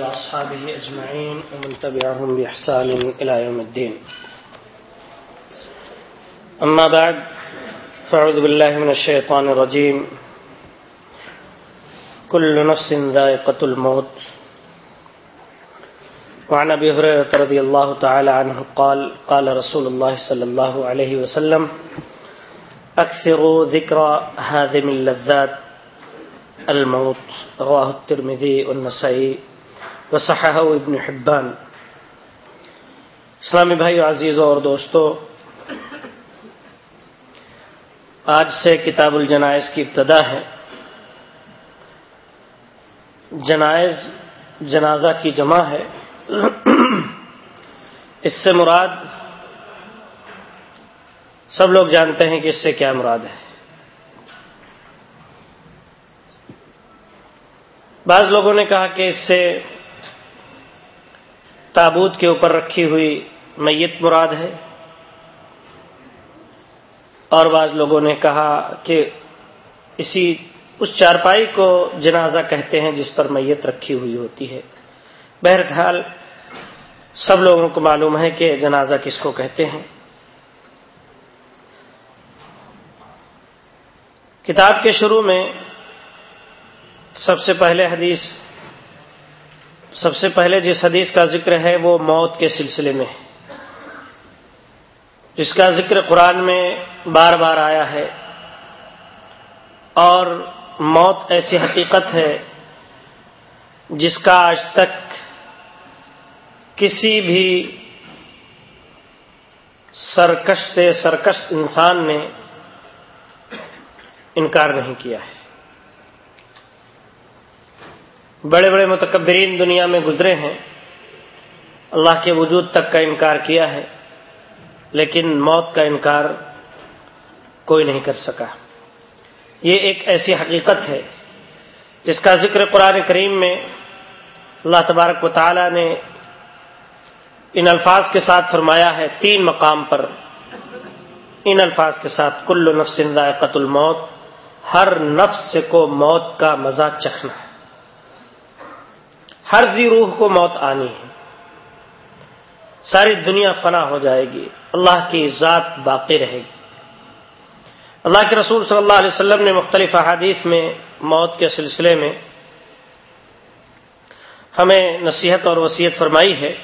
وأصحابه أجمعين ومن تبعهم بإحسان إلى يوم الدين أما بعد فأعوذ بالله من الشيطان الرجيم كل نفس ذائقة الموت. وعن أبي هريرة رضي الله تعالى عنه قال قال رسول الله صلى الله عليه وسلم أكثروا ذكر هاذم اللذات الموت رواه الترمذي والنسائي وصححه ابن حبان. اسلامی بھائی عزیزوں اور دوستو، آج سے کتاب الجنائز کی ابتدا ہے۔ جنائز جنازہ کی جمع ہے۔ اس سے مراد، سب لوگ جانتے ہیں کہ اس سے کیا مراد ہے۔ بعض لوگوں نے کہا کہ اس سے تابوت کے اوپر رکھی ہوئی میت مراد ہے۔ اور بعض لوگوں نے کہا کہ اسی اس چارپائی کو جنازہ کہتے ہیں جس پر میت رکھی ہوئی ہوتی ہے۔ بہرحال سب لوگوں کو معلوم ہے کہ جنازہ کس کو کہتے ہیں۔ کتاب کے شروع میں سب سے پہلے حدیث سب سے پہلے جس حدیث کا ذکر ہے وہ موت کے سلسلے میں جس کا ذکر قرآن میں بار بار آیا ہے اور موت ایسی حقیقت ہے جس کا آج تک کسی بھی سرکش سے سرکش انسان نے انکار نہیں کیا ہے۔ بڑے بڑے متکبرین دنیا میں گزرے ہیں۔ اللہ کے وجود تک کا انکار کیا ہے، لیکن موت کا انکار کوئی نہیں کر سکا۔ یہ ایک ایسی حقیقت ہے جس کا ذکر قرآن کریم میں اللہ تبارک و تعالی نے ان الفاظ کے ساتھ فرمایا ہے۔ تین مقام پر ان الفاظ کے ساتھ، کل نفس ذائقت الموت، ہر نفس کو موت کا مزہ چکھنا ہے۔ ہر زی روح کو موت آنی ہے۔ ساری دنیا فنا ہو جائے گی۔ اللہ کی ذات باقی رہے گی۔ اللہ کے رسول صلی اللہ علیہ وسلم نے مختلف احادیث میں موت کے سلسلے میں ہمیں نصیحت اور وصیت فرمائی ہے۔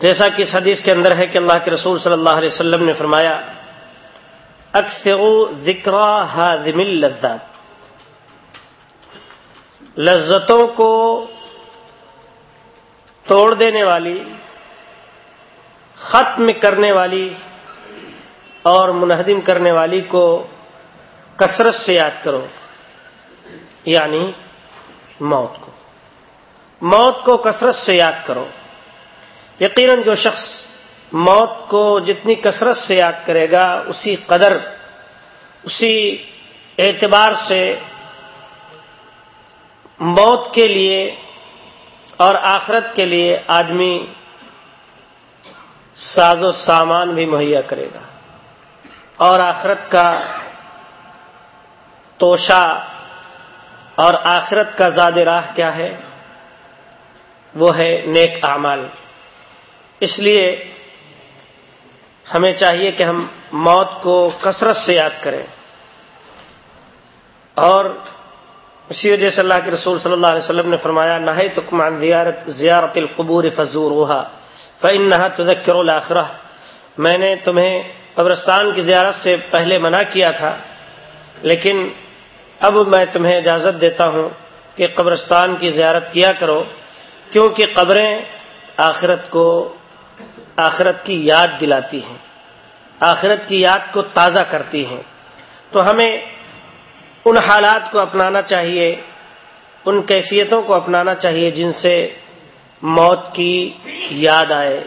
جیسا کہ اس حدیث کے اندر ہے کہ اللہ کے رسول صلی اللہ علیہ وسلم نے فرمایا اکثر ذکر ہاضم لذات۔ لذتوں کو توڑ دینے والی، ختم کرنے والی اور منہدم کرنے والی کو کثرت سے یاد کرو یعنی موت کو۔ موت کو کثرت سے یاد کرو۔ یقیناً جو شخص موت کو جتنی کثرت سے یاد کرے گا، اسی قدر، اسی اعتبار سے موت کے لیے اور آخرت کے لیے آدمی ساز و سامان بھی مہیا کرے گا۔ اور آخرت کا توشا اور آخرت کا زاد راہ کیا ہے؟ وہ ہے نیک اعمال۔ اس لیے ہمیں چاہیے کہ ہم موت کو کثرت سے یاد کریں اور اسی وجہ سے اللہ کے رسول صلی اللہ علیہ وسلم نے فرمایا نہ تکمان زیارت زیارت القبور فضور روحا فن نہ تذکر الآخرہ۔ میں نے تمہیں قبرستان کی زیارت سے پہلے منع کیا تھا، لیکن اب میں تمہیں اجازت دیتا ہوں کہ قبرستان کی زیارت کیا کرو، کیونکہ قبریں آخرت کو آخرت کی یاد دلاتی ہیں۔ آخرت کی یاد کو تازہ کرتی ہیں۔ تو ہمیں ان حالات کو اپنانا چاہیے، ان کیفیتوں کو اپنانا چاہیے جن سے موت کی یاد آئے۔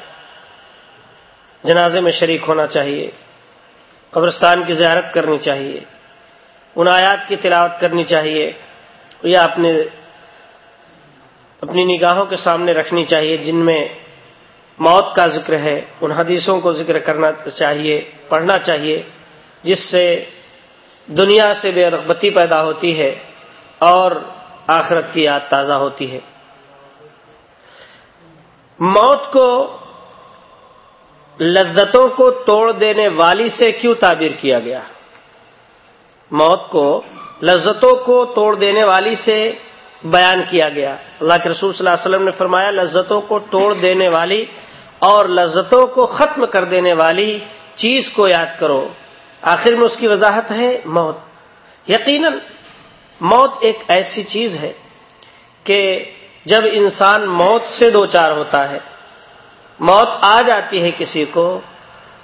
جنازے میں شریک ہونا چاہیے، قبرستان کی زیارت کرنی چاہیے، ان آیات کی تلاوت کرنی چاہیے یا اپنے، اپنی نگاہوں کے سامنے رکھنی چاہیے جن میں موت کا ذکر ہے، ان حدیثوں کو ذکر کرنا چاہیے، پڑھنا چاہیے، جس سے دنیا سے بے رغبتی پیدا ہوتی ہے اور آخرت کی یاد تازہ ہوتی ہے۔ موت کو لذتوں کو توڑ دینے والی سے کیوں تعبیر کیا گیا؟ موت کو لذتوں کو توڑ دینے والی سے بیان کیا گیا۔ اللہ کے رسول صلی اللہ علیہ وسلم نے فرمایا، لذتوں کو توڑ دینے والی اور لذتوں کو ختم کر دینے والی چیز کو یاد کرو۔ آخر میں اس کی وضاحت ہے موت۔ یقیناً موت ایک ایسی چیز ہے کہ جب انسان موت سے دو چار ہوتا ہے، موت آ جاتی ہے کسی کو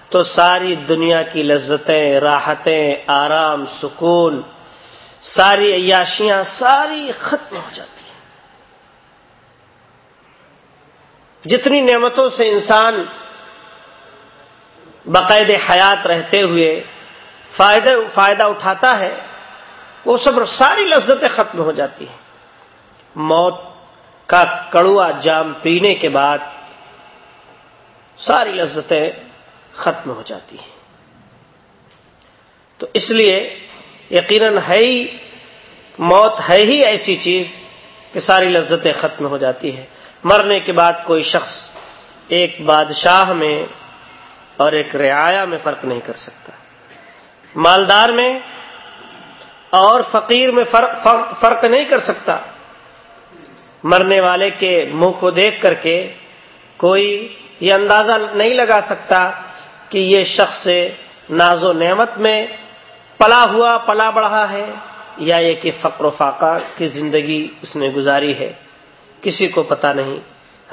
تو ساری دنیا کی لذتیں، راحتیں، آرام، سکون، ساری عیاشیاں، ساری ختم ہو جاتی ہیں۔ جتنی نعمتوں سے انسان باقاعد حیات رہتے ہوئے فائدہ فائدہ اٹھاتا ہے، وہ سب ساری لذتیں ختم ہو جاتی ہیں۔ موت کا کڑوا جام پینے کے بعد ساری لذتیں ختم ہو جاتی ہیں۔ تو اس لیے یقیناً ہے ہی، موت ہے ہی ایسی چیز کہ ساری لذتیں ختم ہو جاتی ہے مرنے کے بعد کوئی شخص ایک بادشاہ میں اور ایک رعایا میں فرق نہیں کر سکتا۔ مالدار میں اور فقیر میں فرق فرق, فرق نہیں کر سکتا۔ مرنے والے کے منہ کو دیکھ کر کے کوئی یہ اندازہ نہیں لگا سکتا کہ یہ شخص ناز و نعمت میں پلا ہوا پلا بڑھا ہے یا یہ کہ فقر و فاقہ کی زندگی اس نے گزاری ہے۔ کسی کو پتا نہیں۔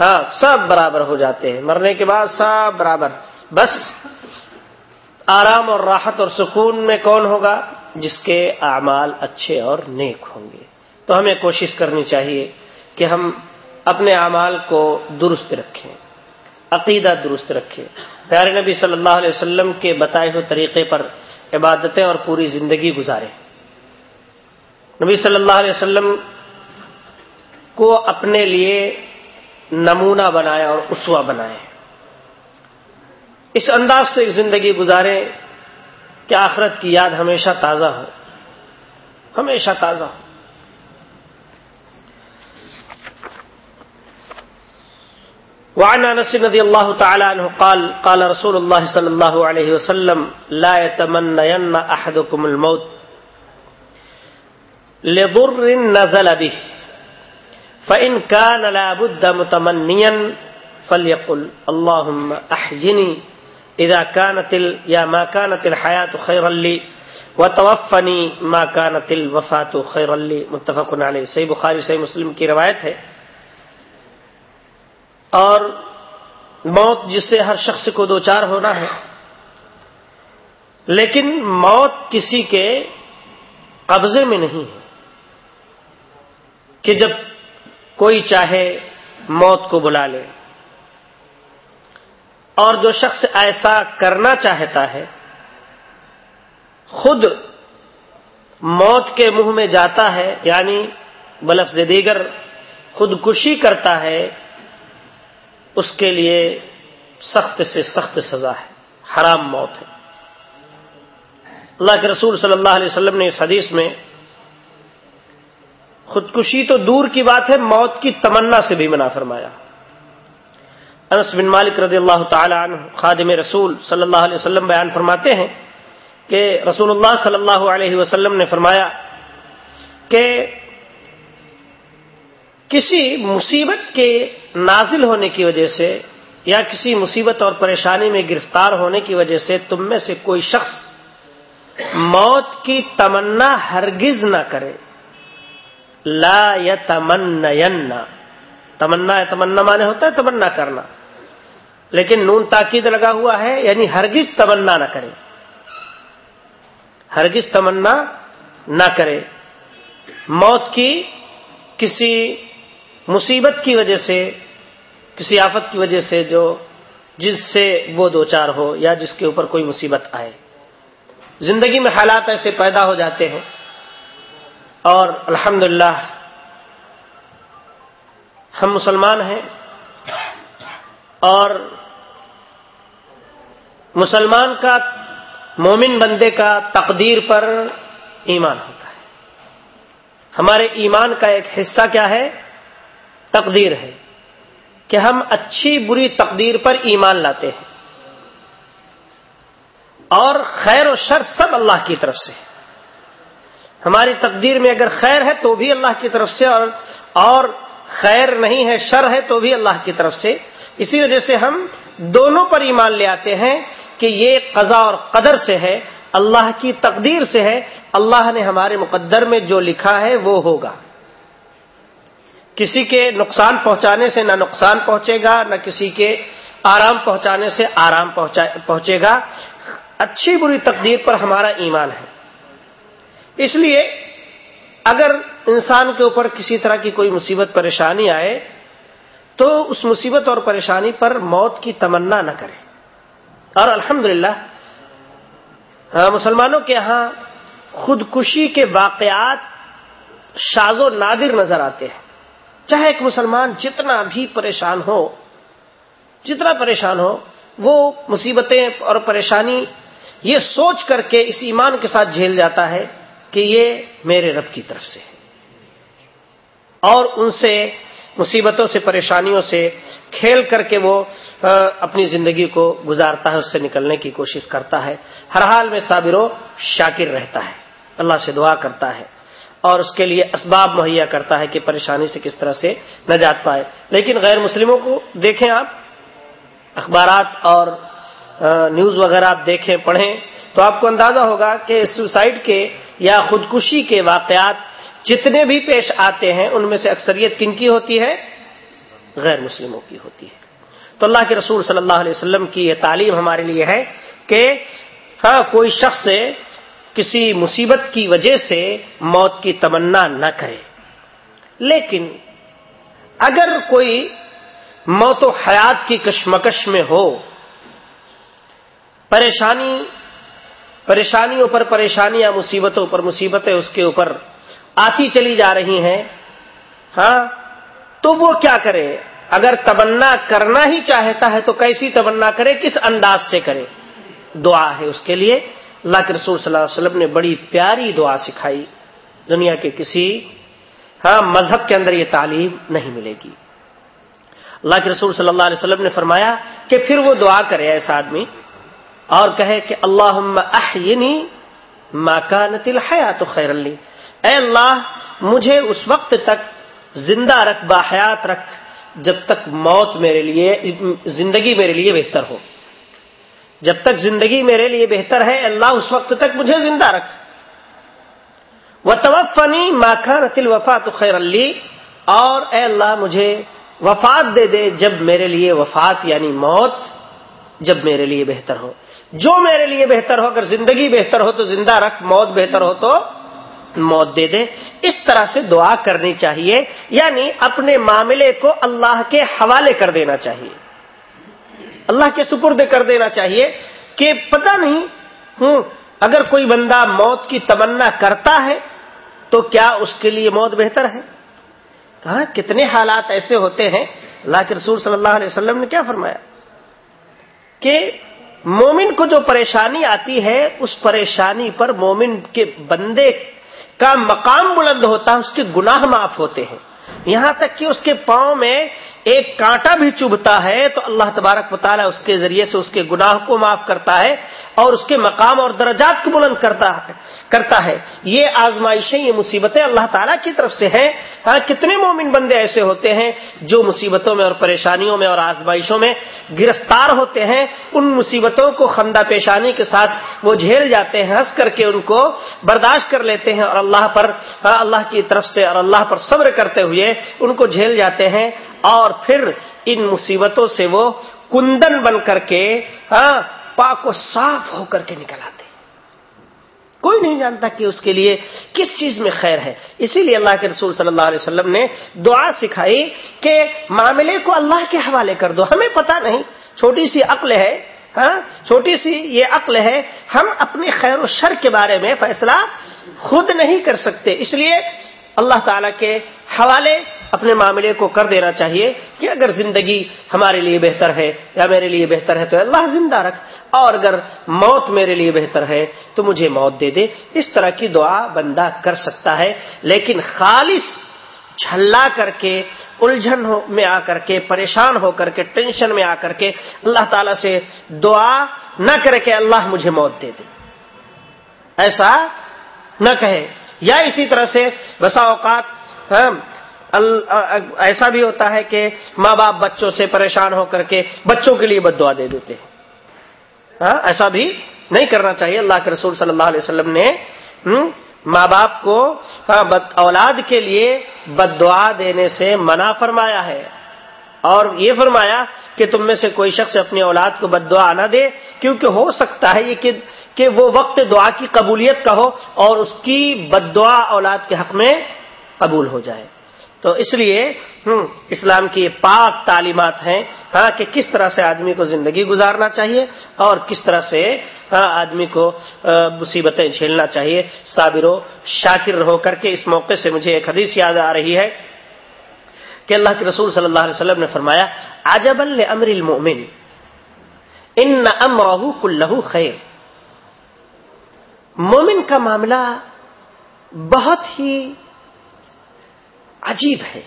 ہاں سب برابر ہو جاتے ہیں۔ مرنے کے بعد سب برابر۔ بس آرام اور راحت اور سکون میں کون ہوگا؟ جس کے اعمال اچھے اور نیک ہوں گے۔ تو ہمیں کوشش کرنی چاہیے کہ ہم اپنے اعمال کو درست رکھیں، عقیدہ درست رکھیں۔ پیارے نبی صلی اللہ علیہ وسلم کے بتائے ہوئے طریقے پر عبادتیں اور پوری زندگی گزارے نبی صلی اللہ علیہ وسلم کو اپنے لیے نمونہ بنائے اور اسوا بنائے اس انداز سے زندگی گزارے کہ آخرت کی یاد ہمیشہ تازہ ہو۔ ہمیشہ تازہ ہو۔ وعن انس رضي الله تعالى عنه قال قال رسول الله صلى الله عليه وسلم، لا يتمنين احدكم الموت لضر نزل به، فان كان لا بد متمنيا فليقل اللهم احيني اذا كانت ال... يا ما كانت الحياه خيرا لي وتوفني ما كانت الوفاه خيرا لي. متفق عليه. صحیح بخاری، صحیح مسلم کی روایت ہے۔ اور موت جس سے ہر شخص کو دو چار ہونا ہے، لیکن موت کسی کے قبضے میں نہیں ہے۔ کہ جب کوئی چاہے موت کو بلا لے۔ اور جو شخص ایسا کرنا چاہتا ہے، خود موت کے منہ میں جاتا ہے یعنی بلفظ دیگر خودکشی کرتا ہے، اس کے لیے سخت سے سخت سزا ہے، حرام موت ہے۔ اللہ کے رسول صلی اللہ علیہ وسلم نے اس حدیث میں، خودکشی تو دور کی بات ہے، موت کی تمنا سے بھی منع فرمایا۔ انس بن مالک رضی اللہ تعالی عنہ، خادم رسول صلی اللہ علیہ وسلم بیان فرماتے ہیں کہ رسول اللہ صلی اللہ علیہ وسلم نے فرمایا کہ کسی مصیبت کے نازل ہونے کی وجہ سے یا کسی مصیبت اور پریشانی میں گرفتار ہونے کی وجہ سے تم میں سے کوئی شخص موت کی تمنا ہرگز نہ کرے۔ لا یا تمنا تمنا یا تمنا مانے ہوتا ہے تمنا کرنا۔ لیکن نون تاکید لگا ہوا ہے یعنی ہرگز تمنا نہ کرے۔ ہرگز تمنا نہ کرے۔ موت کی کسی مصیبت کی وجہ سے، کسی آفت کی وجہ سے جو جس سے وہ دو چار ہو یا جس کے اوپر کوئی مصیبت آئے۔ زندگی میں حالات ایسے پیدا ہو جاتے ہیں۔ اور الحمد ہم مسلمان ہیں۔ اور مسلمان کا، مومن بندے کا تقدیر پر ایمان ہوتا ہے۔ ہمارے ایمان کا ایک حصہ کیا ہے؟ تقدیر ہے۔ کہ ہم اچھی بری تقدیر پر ایمان لاتے ہیں۔ اور خیر و شر سب اللہ کی طرف سے۔ ہماری تقدیر میں اگر خیر ہے تو بھی اللہ کی طرف سے، اور اور خیر نہیں ہے، شر ہے تو بھی اللہ کی طرف سے۔ اسی وجہ سے ہم دونوں پر ایمان لے آتے ہیں کہ یہ قضا اور قدر سے ہے، اللہ کی تقدیر سے ہے، اللہ نے ہمارے مقدر میں جو لکھا ہے وہ ہوگا۔ کسی کے نقصان پہنچانے سے نہ نقصان پہنچے گا، نہ کسی کے آرام پہنچانے سے آرام پہنچے گا۔ اچھی بری تقدیر پر ہمارا ایمان ہے۔ اس لیے اگر انسان کے اوپر کسی طرح کی کوئی مصیبت، پریشانی آئے تو اس مصیبت اور پریشانی پر موت کی تمنا نہ کرے۔ اور الحمد ہاں، مسلمانوں کے ہاں خودکشی کے واقعات شاز و نادر نظر آتے ہیں۔ چاہے ایک مسلمان جتنا بھی پریشان ہو، جتنا پریشان ہو، وہ مصیبتیں اور پریشانی یہ سوچ کر کے اس ایمان کے ساتھ جھیل جاتا ہے کہ یہ میرے رب کی طرف سے ہے۔ اور ان سے مصیبتوں سے، پریشانیوں سے کھیل کر کے وہ اپنی زندگی کو گزارتا ہے، اس سے نکلنے کی کوشش کرتا ہے۔ ہر حال میں صابر و شاکر رہتا ہے۔ اللہ سے دعا کرتا ہے۔ اور اس کے لیے اسباب مہیا کرتا ہے کہ پریشانی سے کس طرح سے نجات پائے۔ لیکن غیر مسلموں کو دیکھیں آپ، اخبارات اور نیوز وغیرہ آپ دیکھیں، پڑھیں، تو آپ کو اندازہ ہوگا کہ سوسائڈ کے یا خودکشی کے واقعات جتنے بھی پیش آتے ہیں، ان میں سے اکثریت کن کی ہوتی ہے؟ غیر مسلموں کی ہوتی ہے۔ تو اللہ کے رسول صلی اللہ علیہ وسلم کی یہ تعلیم ہمارے لیے ہے کہ ہاں کوئی شخص کسی مصیبت کی وجہ سے موت کی تمنا نہ کرے۔ لیکن اگر کوئی موت و حیات کی کشمکش میں ہو، پریشانی، پریشانیوں پر پریشانیاں، مصیبتوں پر مصیبتیں اس کے اوپر آتی چلی جا رہی ہیں۔ ہاں تو وہ کیا کرے؟ اگر تمنا کرنا ہی چاہتا ہے تو کیسی تمنا کرے؟ کس انداز سے کرے؟ دعا ہے اس کے لیے۔ اللہ کے رسول صلی اللہ علیہ وسلم نے بڑی پیاری دعا سکھائی۔ دنیا کے کسی ہاں مذہب کے اندر یہ تعلیم نہیں ملے گی۔ اللہ کے رسول صلی اللہ علیہ وسلم نے فرمایا کہ پھر وہ دعا کرے ایسا آدمی۔ اور کہے کہ اللہ احینی ماکانت الحیات خیر اللہ اے اللہ، مجھے اس وقت تک زندہ رکھ، باحیات رکھ، جب تک موت میرے لیے، زندگی میرے لیے بہتر ہو۔ جب تک زندگی میرے لیے بہتر ہے اللہ، اس وقت تک مجھے زندہ رکھ۔ وہ توفنی ماکانت الوفات خیر اللہ اور اے اللہ، مجھے وفات دے دے جب میرے لیے وفات یعنی موت، جب میرے لیے بہتر ہو۔ جو میرے لیے بہتر ہو، اگر زندگی بہتر ہو تو زندہ رکھ، موت بہتر ہو تو موت دے دے اس طرح سے دعا کرنی چاہیے یعنی اپنے معاملے کو اللہ کے حوالے کر دینا چاہیے۔ اللہ کے سپرد کر دینا چاہیے کہ پتہ نہیں، ہوں، اگر کوئی بندہ موت کی تمنا کرتا ہے تو کیا اس کے لیے موت بہتر ہے؟ کہا کتنے حالات ایسے ہوتے ہیں؟ اللہ کے رسول صلی اللہ علیہ وسلم نے کیا فرمایا؟ کہ مومن کو جو پریشانی آتی ہے، اس پریشانی پر مومن کے بندے کا مقام بلند ہوتا ہے، اس کے گناہ معاف ہوتے ہیں۔ یہاں تک کہ اس کے پاؤں میں ایک کانٹا بھی چبھتا ہے تو اللہ تبارک مطالعہ اس کے ذریعے سے اس کے گناہ کو معاف کرتا ہے اور اس کے مقام اور درجات کو بلند کرتا ہے کرتا ہے۔ یہ آزمائشیں، یہ مصیبتیں اللہ تعالیٰ کی طرف سے ہیں۔ ہاں کتنے مومن بندے ایسے ہوتے ہیں جو مصیبتوں میں اور پریشانیوں میں اور آزمائشوں میں گرفتار ہوتے ہیں۔ ان مصیبتوں کو خندہ پیشانی کے ساتھ وہ جھیل جاتے ہیں، ہنس کر کے ان کو برداشت کر لیتے ہیں اور اللہ پر ہاں، اللہ کی طرف سے اور اللہ پر صبر کرتے ہوئے ان کو جھیل جاتے ہیں۔ اور پھر ان مصیبتوں سے وہ کندن بن کر کے ہاں پاک و صاف ہو کر کے نکل آتے۔ کوئی نہیں جانتا کہ اس کے لیے کس چیز میں خیر ہے۔ اسی لیے اللہ کے رسول صلی اللہ علیہ وسلم نے دعا سکھائی کہ معاملے کو اللہ کے حوالے کر دو۔ ہمیں پتا نہیں، چھوٹی سی عقل ہے ہاں چھوٹی سی یہ عقل ہے۔ ہم اپنے خیر و شر کے بارے میں فیصلہ خود نہیں کر سکتے۔ اس لیے اللہ تعالی کے حوالے اپنے معاملے کو کر دینا چاہیے کہ اگر زندگی ہمارے لیے بہتر ہے یا میرے لیے بہتر ہے تو اللہ زندہ رکھ اور اگر موت میرے لیے بہتر ہے تو مجھے موت دے دے اس طرح کی دعا بندہ کر سکتا ہے لیکن خالص چھلا کر کے الجھن میں آ کر کے پریشان ہو کر کے ٹینشن میں آ کر کے اللہ تعالی سے دعا نہ کرے کہ اللہ مجھے موت دے دے۔ ایسا نہ کہے۔ یا اسی طرح سے بسا اوقات ایسا بھی ہوتا ہے کہ ماں باپ بچوں سے پریشان ہو کر کے بچوں کے لیے بد دعا دے دیتے ہیں۔ ہاں، ایسا بھی نہیں کرنا چاہیے۔ اللہ کے رسول صلی اللہ علیہ وسلم نے ماں باپ کو ہاں، اولاد کے لیے بد دعا دینے سے منع فرمایا ہے۔ اور یہ فرمایا کہ تم میں سے کوئی شخص اپنی اولاد کو بد دعا نہ دے کیونکہ ہو سکتا ہے یہ کہ وہ وقت دعا کی قبولیت کا ہو اور اس کی بد دعا اولاد کے حق میں قبول ہو جائے۔ تو اس لیے اسلام کی یہ پاک تعلیمات ہیں ہاں کہ کس طرح سے آدمی کو زندگی گزارنا چاہیے اور کس طرح سے ہاں آدمی کو مصیبتیں جھیلنا چاہیے۔ صابر و شاکر ہو کر کے اس موقع سے مجھے ایک حدیث یاد آ رہی ہے کہ اللہ کے رسول صلی اللہ علیہ وسلم نے فرمایا عجب امر المؤمن ان امرہ کلہ خیر مومن کا معاملہ بہت ہی عجیب ہے۔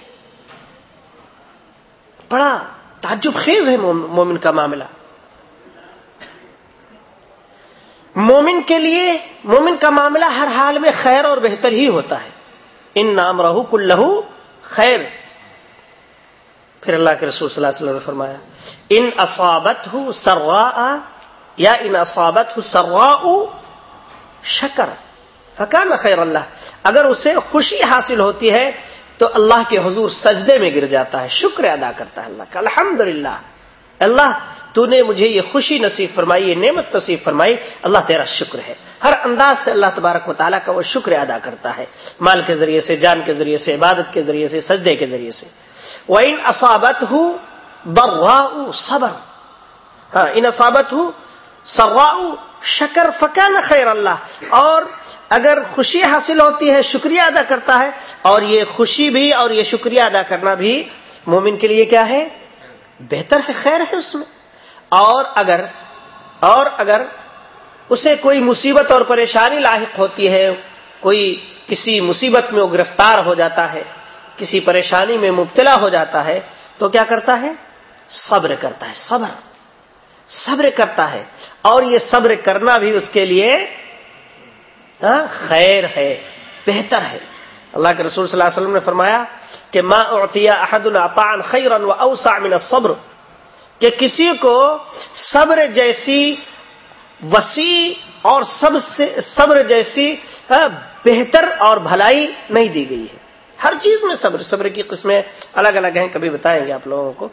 بڑا تعجب خیز ہے مومن کا معاملہ۔ مومن کے لیے، مومن کا معاملہ ہر حال میں خیر اور بہتر ہی ہوتا ہے۔ ان نام رہو کل لہو خیر۔ پھر اللہ کے رسول صلی اللہ علیہ وسلم نے فرمایا، ان اصابت ہو سروا یا ان اصابت ہو سروا شکر، فکان خیر اللہ۔ اگر اسے خوشی حاصل ہوتی ہے تو اللہ کے حضور سجدے میں گر جاتا ہے، شکر ادا کرتا ہے اللہ کا۔ الحمد اللہ، تو نے مجھے یہ خوشی نصیب فرمائی، یہ نعمت نصیب فرمائی۔ اللہ تیرا شکر ہے۔ ہر انداز سے اللہ تبارک و تعالیٰ کا وہ شکر ادا کرتا ہے۔ مال کے ذریعے سے، جان کے ذریعے سے، عبادت کے ذریعے سے، سجدے کے ذریعے سے۔ وہ ان اصابت ہوں بروا صبر۔ ہاں ان اصابت ہوں سروا شکر فکان خیر اللہ اور اگر خوشی حاصل ہوتی ہے، شکریہ ادا کرتا ہے، اور یہ خوشی بھی اور یہ شکریہ ادا کرنا بھی مومن کے لیے کیا ہے؟ بہتر ہے، خیر ہے اس میں۔ اور اگر اور اگر اسے کوئی مصیبت اور پریشانی لاحق ہوتی ہے، کوئی کسی مصیبت میں وہ گرفتار ہو جاتا ہے، کسی پریشانی میں مبتلا ہو جاتا ہے، تو کیا کرتا ہے؟ صبر کرتا ہے، صبر۔ صبر کرتا ہے۔ اور یہ صبر کرنا بھی اس کے لیے ہاں؟ خیر ہے، بہتر ہے۔ اللہ کے رسول صلی اللہ علیہ وسلم نے فرمایا کہ ما اعطی احد العطان خیرا و اوسع من الصبر، کہ کسی کو صبر جیسی وسیع اور سب سے صبر جیسی ہاں، بہتر اور بھلائی نہیں دی گئی ہے۔ ہر چیز میں صبر صبر کی قسمیں الگ الگ ہیں، کبھی بتائیں گے آپ لوگوں کو۔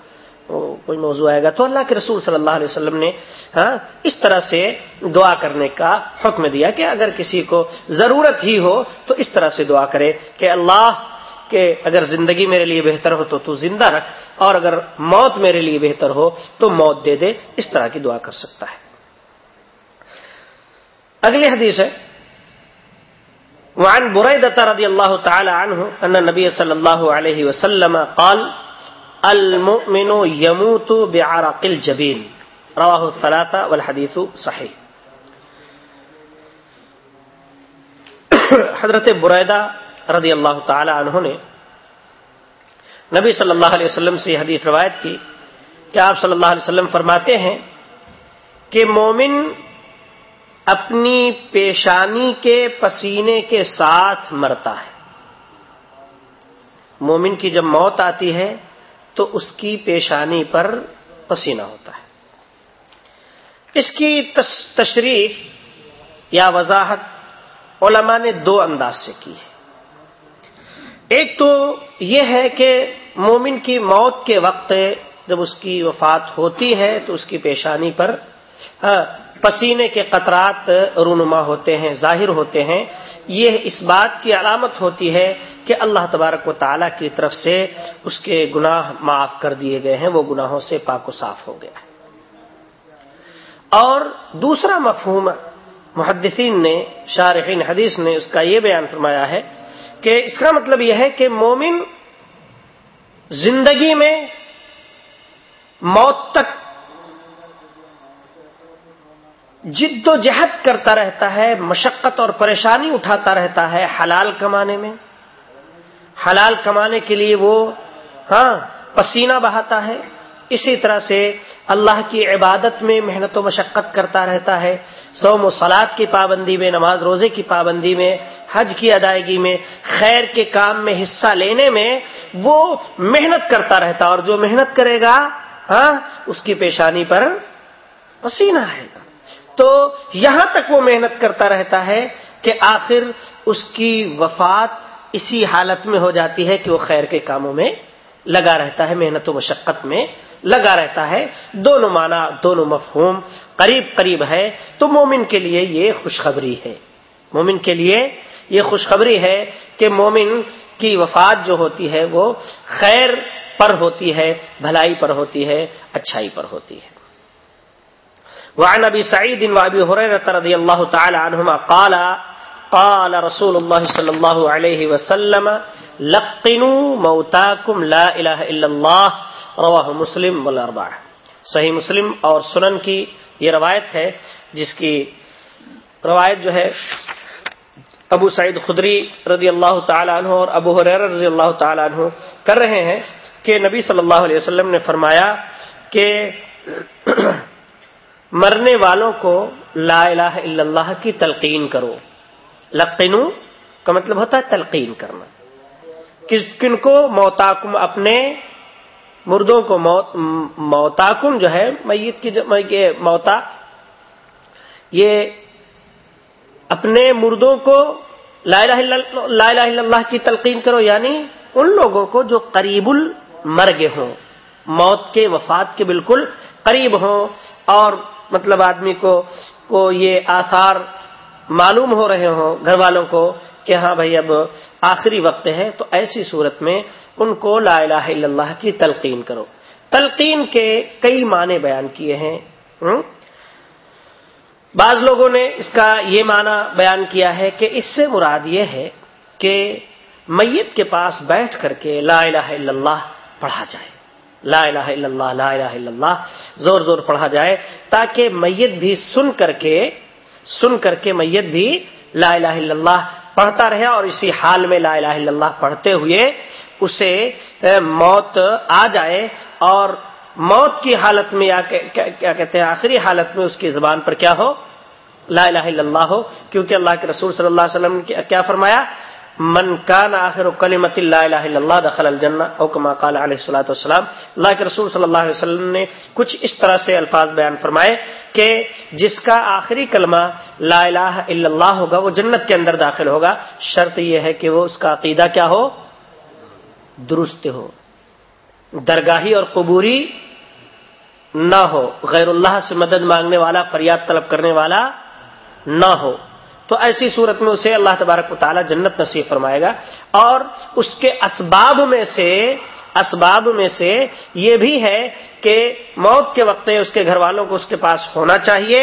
کوئی موضوع آئے گا تو اللہ کے رسول صلی اللہ علیہ وسلم نے ہاں اس طرح سے دعا کرنے کا حکم دیا کہ اگر کسی کو ضرورت ہی ہو تو اس طرح سے دعا کرے کہ اللہ، کہ اگر زندگی میرے لیے بہتر ہو تو تو زندہ رکھ، اور اگر موت میرے لیے بہتر ہو تو موت دے دے، اس طرح کی دعا کر سکتا ہے۔ اگلی حدیث ہے۔ وعن بريدة رضي الله تعالى عنه أن النبي صلى الله عليه وسلم قال المؤمن يموت بعرق الجبين. رواه الثلاثة والحديث صحيح. حضرت بریدہ رضی اللہ تعالی عنہ نے نبی صلی اللہ علیہ وسلم سے حدیث روایت کی کہ آپ صلی اللہ علیہ وسلم فرماتے ہیں کہ مومن اپنی پیشانی کے پسینے کے ساتھ مرتا ہے۔ مومن کی جب موت آتی ہے تو اس کی پیشانی پر پسینہ ہوتا ہے۔ اس کی تشریح یا وضاحت علماء نے دو انداز سے کی ہے۔ ایک تو یہ ہے کہ مومن کی موت کے وقت جب اس کی وفات ہوتی ہے تو اس کی پیشانی پر ہاں، پسینے کے قطرات رونما ہوتے ہیں، ظاہر ہوتے ہیں۔ یہ اس بات کی علامت ہوتی ہے کہ اللہ تبارک و تعالی کی طرف سے اس کے گناہ معاف کر دیے گئے ہیں، وہ گناہوں سے پاک و صاف ہو گیا ہے۔ اور دوسرا مفہوم، محدثین نے، شارحین حدیث نے اس کا یہ بیان فرمایا ہے کہ اس کا مطلب یہ ہے کہ مومن زندگی میں موت تک جد و جہد کرتا رہتا ہے، مشقت اور پریشانی اٹھاتا رہتا ہے حلال کمانے میں۔ حلال کمانے کے لیے وہ ہاں پسینہ بہاتا ہے۔ اسی طرح سے اللہ کی عبادت میں محنت و مشقت کرتا رہتا ہے۔ سوم و سلاد کی پابندی میں، نماز روزے کی پابندی میں، حج کی ادائیگی میں، خیر کے کام میں حصہ لینے میں وہ محنت کرتا رہتا اور جو محنت کرے گا ہاں اس کی پیشانی پر پسینہ آئے گا۔ تو یہاں تک وہ محنت کرتا رہتا ہے کہ آخر اس کی وفات اسی حالت میں ہو جاتی ہے کہ وہ خیر کے کاموں میں لگا رہتا ہے، محنت و مشقت میں لگا رہتا ہے۔ دونوں معنی، دونوں مفہوم قریب قریب ہے تو مومن کے لیے یہ خوشخبری ہے۔ مومن کے لیے یہ خوشخبری ہے کہ مومن کی وفات جو ہوتی ہے وہ خیر پر ہوتی ہے، بھلائی پر ہوتی ہے، اچھائی پر ہوتی ہے۔ وعن ابي سعيد وابي هريره رضي الله تعالى عنهما قال قال رسول الله صلى الله عليه وسلم، لقنوا موتاكم لا اله الا الله، رواه مسلم والاربعه صحیح مسلم اور سنن کی یہ روایت ہے، جس کی روایت جو ہے، ابو سعید خدری رضی اللہ تعالیٰ عنہ اور ابو حریر رضی اللہ تعالیٰ عنہ کر رہے ہیں کہ نبی صلی اللہ علیہ وسلم نے فرمایا کہ مرنے والوں کو لا الہ الا اللہ کی تلقین کرو۔ لقینو کا مطلب ہوتا ہے تلقین کرنا۔ کس کن کو؟ موتاکم اپنے مردوں کو موتاکم جو ہے، میت کی موتا، یہ اپنے مردوں کو لا الہ الا اللہ کی تلقین کرو یعنی ان لوگوں کو جو قریب المرگ ہوں، موت کے وفات کے بالکل قریب ہوں، اور مطلب آدمی کو کو یہ آثار معلوم ہو رہے ہوں گھر والوں کو کہ ہاں بھائی اب آخری وقت ہے تو ایسی صورت میں ان کو لا الہ الا اللہ کی تلقین کرو۔ تلقین کے کئی معنی بیان کیے ہیں۔ بعض لوگوں نے اس کا یہ معنی بیان کیا ہے کہ اس سے مراد یہ ہے کہ میت کے پاس بیٹھ کر کے لا الہ الا اللہ پڑھا جائے۔ لا الہ الا اللہ، لا الہ الا اللہ، زور زور پڑھا جائے تاکہ میت بھی سن کر کے، سن کر کے میت بھی لا الہ الا اللہ پڑھتا رہے اور اسی حال میں لا الہ الا اللہ پڑھتے ہوئے اسے موت آ جائے اور موت کی حالت میں یا کیا کہتے ہیں، آخری حالت میں اس کی زبان پر کیا ہو؟ لا الہ الا اللہ ہو، کیونکہ اللہ کے رسول صلی اللہ علیہ وسلم نے کیا فرمایا؟ من کان آخر کلمت اللہ الہ الا اللہ دخل الجنہ او کما قال علیہ الصلوۃ والسلام، اللہ کے رسول صلی اللہ علیہ وسلم نے کچھ اس طرح سے الفاظ بیان فرمائے کہ جس کا آخری کلمہ لا الہ الا اللہ ہوگا، وہ جنت کے اندر داخل ہوگا۔ شرط یہ ہے کہ وہ اس کا عقیدہ کیا ہو؟ درست ہو۔ درگاہی اور قبوری نہ ہو۔ غیر اللہ سے مدد مانگنے والا، فریاد طلب کرنے والا نہ ہو۔ تو ایسی صورت میں اسے اللہ تبارک و تعالیٰ جنت نصیب فرمائے گا اور اس کے اسباب میں سے، اسباب میں سے یہ بھی ہے کہ موت کے وقت اس کے گھر والوں کو اس کے پاس ہونا چاہیے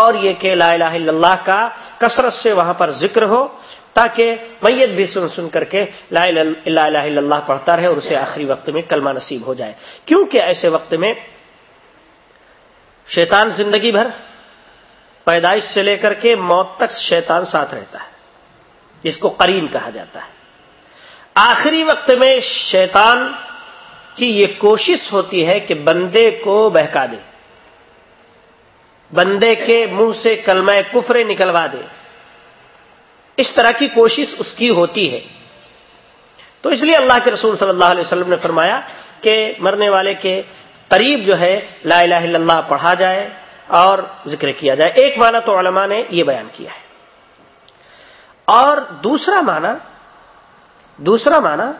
اور یہ کہ لا الہ الا اللہ کا کثرت سے وہاں پر ذکر ہو تاکہ میت بھی سن سن کر کے لا الہ الا اللہ پڑھتا رہے اور اسے آخری وقت میں کلمہ نصیب ہو جائے۔ کیونکہ ایسے وقت میں شیطان زندگی بھر پیدائش سے لے کر کے موت تک شیطان ساتھ رہتا ہے، جس کو قرین کہا جاتا ہے۔ آخری وقت میں شیطان کی یہ کوشش ہوتی ہے کہ بندے کو بہکا دے، بندے کے منہ سے کلمہ کفرے نکلوا دے۔ اس طرح کی کوشش اس کی ہوتی ہے۔ تو اس لیے اللہ کے رسول صلی اللہ علیہ وسلم نے فرمایا کہ مرنے والے کے قریب جو ہے، لا الہ الا اللہ پڑھا جائے۔ اور ذکر کیا جائے۔ ایک معنی تو علماء نے یہ بیان کیا ہے۔ اور دوسرا معنی دوسرا معنی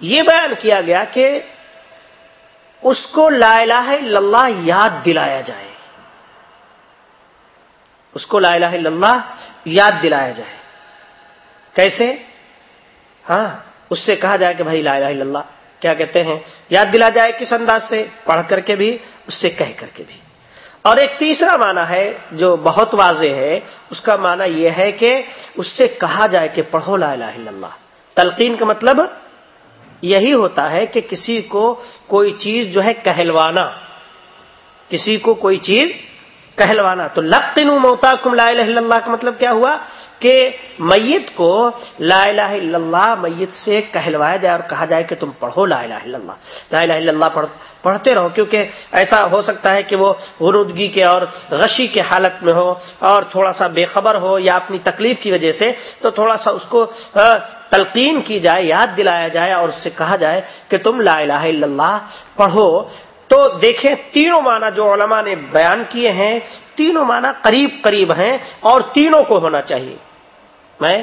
یہ بیان کیا گیا کہ اس کو لا الہ الا اللہ یاد دلایا جائے۔ اس کو لا الہ الا اللہ یاد دلایا جائے۔ کیسے؟ ہاں اس سے کہا جائے کہ بھائی لا الہ الا اللہ، کیا کہتے ہیں؟ یاد دلا جائے کس انداز سے؟ پڑھ کر کے بھی، اس سے کہہ کر کے بھی۔ اور ایک تیسرا معنی ہے جو بہت واضح ہے، اس کا معنی یہ ہے کہ اس سے کہا جائے کہ پڑھو لا الہ الا اللہ۔ تلقین کا مطلب یہی ہوتا ہے کہ کسی کو کوئی چیز جو ہے کہلوانا، کسی کو کوئی چیز کہلوانا تو لقن موتا کم لا الہ الا اللہ کا مطلب کیا ہوا کہ میت کو لا الہ الا اللہ میت سے کہلوایا جائے اور کہا جائے کہ تم پڑھو لا الہ الا اللہ۔ لا الہ الا اللہ پڑھ پڑھتے رہو کیونکہ ایسا ہو سکتا ہے کہ وہ غرودگی کے اور غشی کے حالت میں ہو اور تھوڑا سا بے خبر ہو یا اپنی تکلیف کی وجہ سے تو تھوڑا سا اس کو تلقین کی جائے، یاد دلایا جائے اور اس سے کہا جائے کہ تم لا الہ الا اللہ پڑھو۔ تو دیکھیں تینوں معنی جو علماء نے بیان کیے ہیں، تینوں معنی قریب قریب ہیں اور تینوں کو ہونا چاہیے۔ میں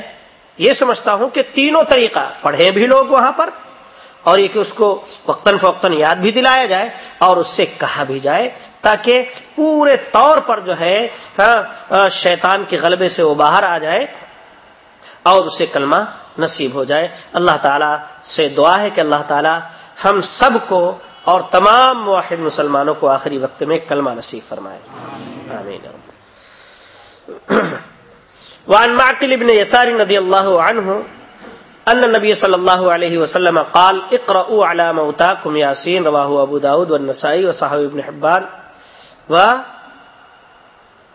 یہ سمجھتا ہوں کہ تینوں طریقہ، پڑھے بھی لوگ وہاں پر اور یہ کہ اس کو وقتاً فوقتاً یاد بھی دلایا جائے اور اس سے کہا بھی جائے تاکہ پورے طور پر جو ہے ہاں، شیطان کے غلبے سے وہ باہر آ جائے اور اسے کلمہ نصیب ہو جائے۔ اللہ تعالی سے دعا ہے کہ اللہ تعالی ہم سب کو اور تمام واحد مسلمانوں کو آخری وقت میں کلمہ نصیب فرمائے۔ آمین۔ وعن معقل ابن يسار رضي الله عنه ان النبي صلى الله عليه وسلم قال، اقرأوا على موتاكم ياسين رواه ابو داود والنسائي وصحابه ابن حبان و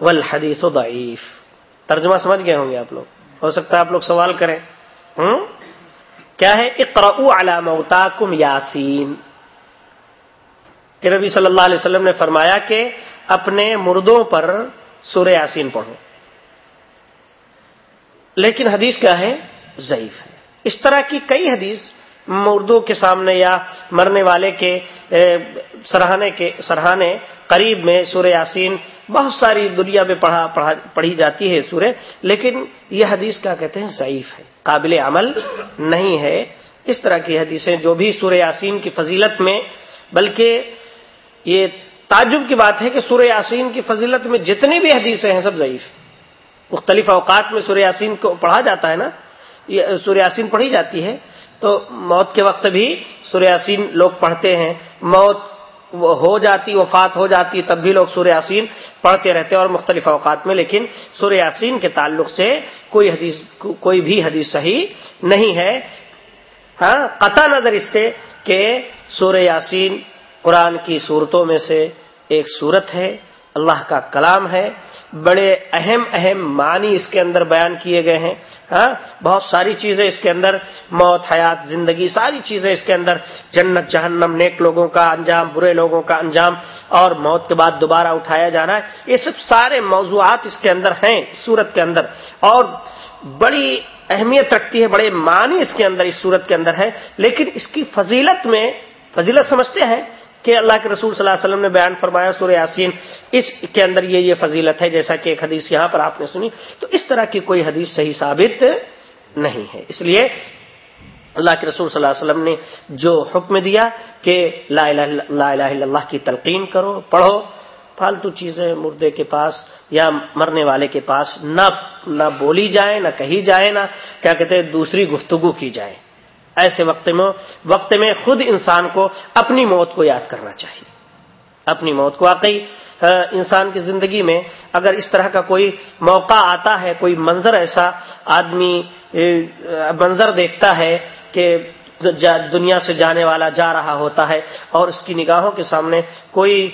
والحديث ضعيف ترجمہ سمجھ گئے ہوں گے آپ لوگ؟ ہو سکتا ہے آپ لوگ سوال کریں۔ ہم؟ کیا ہے؟ اقرأوا على موتاكم یاسین۔ کہ نبی صلی اللہ علیہ وسلم نے فرمایا کہ اپنے مردوں پر سورہ یاسین پڑھو۔ لیکن حدیث کیا ہے؟ ضعیف ہے۔ اس طرح کی کئی حدیث مردوں کے سامنے یا مرنے والے کے سرہانے کے، سرہانے قریب میں سورہ یاسین بہت ساری دنیا میں پڑھا، پڑھی جاتی ہے سورہ، لیکن یہ حدیث کیا کہتے ہیں؟ ضعیف ہے۔ قابل عمل نہیں ہے۔ اس طرح کی حدیثیں جو بھی سورہ یاسین کی فضیلت میں، بلکہ یہ تعجب کی بات ہے کہ سورہ یاسین کی فضیلت میں جتنی بھی حدیثیں ہیں سب ضعیف مختلف اوقات میں سورہ یاسین کو پڑھا جاتا ہے نا سورہ یاسین پڑھی جاتی ہے۔ تو موت کے وقت بھی سورہ یاسین لوگ پڑھتے ہیں۔ موت ہو جاتی، وفات ہو جاتی، تب بھی لوگ سورہ یاسین پڑھتے رہتے ہیں اور مختلف اوقات میں، لیکن سورہ یاسین کے تعلق سے کوئی حدیث، کوئی بھی حدیث صحیح نہیں ہے۔ ہاں قطع نظر اس سے کہ سورہ یاسین قرآن کی صورتوں میں سے ایک صورت ہے، اللہ کا کلام ہے۔ بڑے اہم اہم معنی اس کے اندر بیان کیے گئے ہیں۔ ہاں بہت ساری چیزیں اس کے اندر، موت، حیات، زندگی، ساری چیزیں اس کے اندر۔ جنت، جہنم، نیک لوگوں کا انجام، برے لوگوں کا انجام، اور موت کے بعد دوبارہ اٹھایا جانا ہے۔ یہ سب سارے موضوعات اس کے اندر ہیں سورت کے اندر۔ اور بڑی اہمیت رکھتی ہے، بڑے معنی اس کے اندر، اس صورت کے اندر ہے لیکن اس کی فضیلت میں، فضیلت سمجھتے ہیں کہ اللہ کے رسول صلی اللہ علیہ وسلم نے بیان فرمایا سورہ یاسین، اس کے اندر یہ یہ فضیلت ہے، جیسا کہ ایک حدیث یہاں پر آپ نے سنی۔ تو اس طرح کی کوئی حدیث صحیح ثابت نہیں ہے۔ اس لیے اللہ کے رسول صلی اللہ علیہ وسلم نے جو حکم دیا کہ لا الہ الا اللہ کی تلقین کرو، پڑھو، فالتو چیزیں مردے کے پاس یا مرنے والے کے پاس نہ نہ بولی جائے نہ کہی جائے نہ کیا کہتے ہیں، دوسری گفتگو کی جائے ایسے وقت میں وقت میں خود انسان کو اپنی موت کو یاد کرنا چاہیے۔ اپنی موت کو۔ واقعی انسان کی زندگی میں اگر اس طرح کا کوئی موقع آتا ہے، کوئی منظر ایسا آدمی منظر دیکھتا ہے کہ دنیا سے جانے والا جا رہا ہوتا ہے اور اس کی نگاہوں کے سامنے کوئی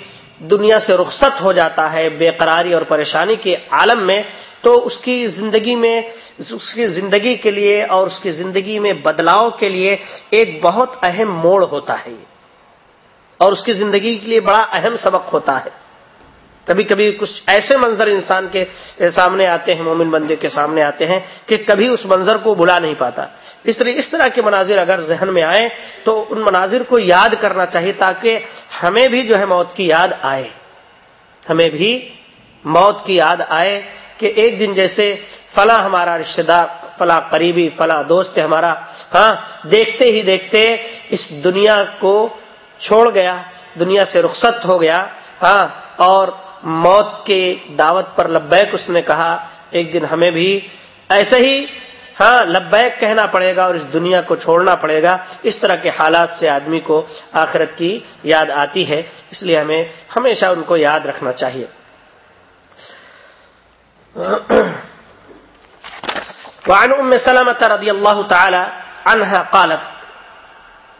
دنیا سے رخصت ہو جاتا ہے بے قراری اور پریشانی کے عالم میں، تو اس کی زندگی میں، اس کی زندگی کے لیے اور اس کی زندگی میں بدلاؤ کے لیے ایک بہت اہم موڑ ہوتا ہے۔ اور اس کی زندگی کے لیے بڑا اہم سبق ہوتا ہے۔ کبھی کبھی کچھ ایسے منظر انسان کے سامنے آتے ہیں، مومن بندے کے سامنے آتے ہیں کہ کبھی اس منظر کو بلا نہیں پاتا۔ اس طرح اس طرح کے مناظر اگر ذہن میں آئے تو ان مناظر کو یاد کرنا چاہیے تاکہ ہمیں بھی جو ہے موت کی یاد آئے۔ ہمیں بھی موت کی یاد آئے کہ ایک دن جیسے فلاں ہمارا رشتے دار، فلاں قریبی، فلاں دوست ہمارا ہاں دیکھتے ہی دیکھتے اس دنیا کو چھوڑ گیا، دنیا سے رخصت ہو گیا ہاں اور موت کے دعوت پر لبیک اس نے کہا، ایک دن ہمیں بھی ایسے ہی ہاں لبیک کہنا پڑے گا اور اس دنیا کو چھوڑنا پڑے گا۔ اس طرح کے حالات سے آدمی کو آخرت کی یاد آتی ہے، اس لیے ہمیں ہمیشہ ان کو یاد رکھنا چاہیے۔ وعن ام سلمة رضي الله تعالى عنها قالت،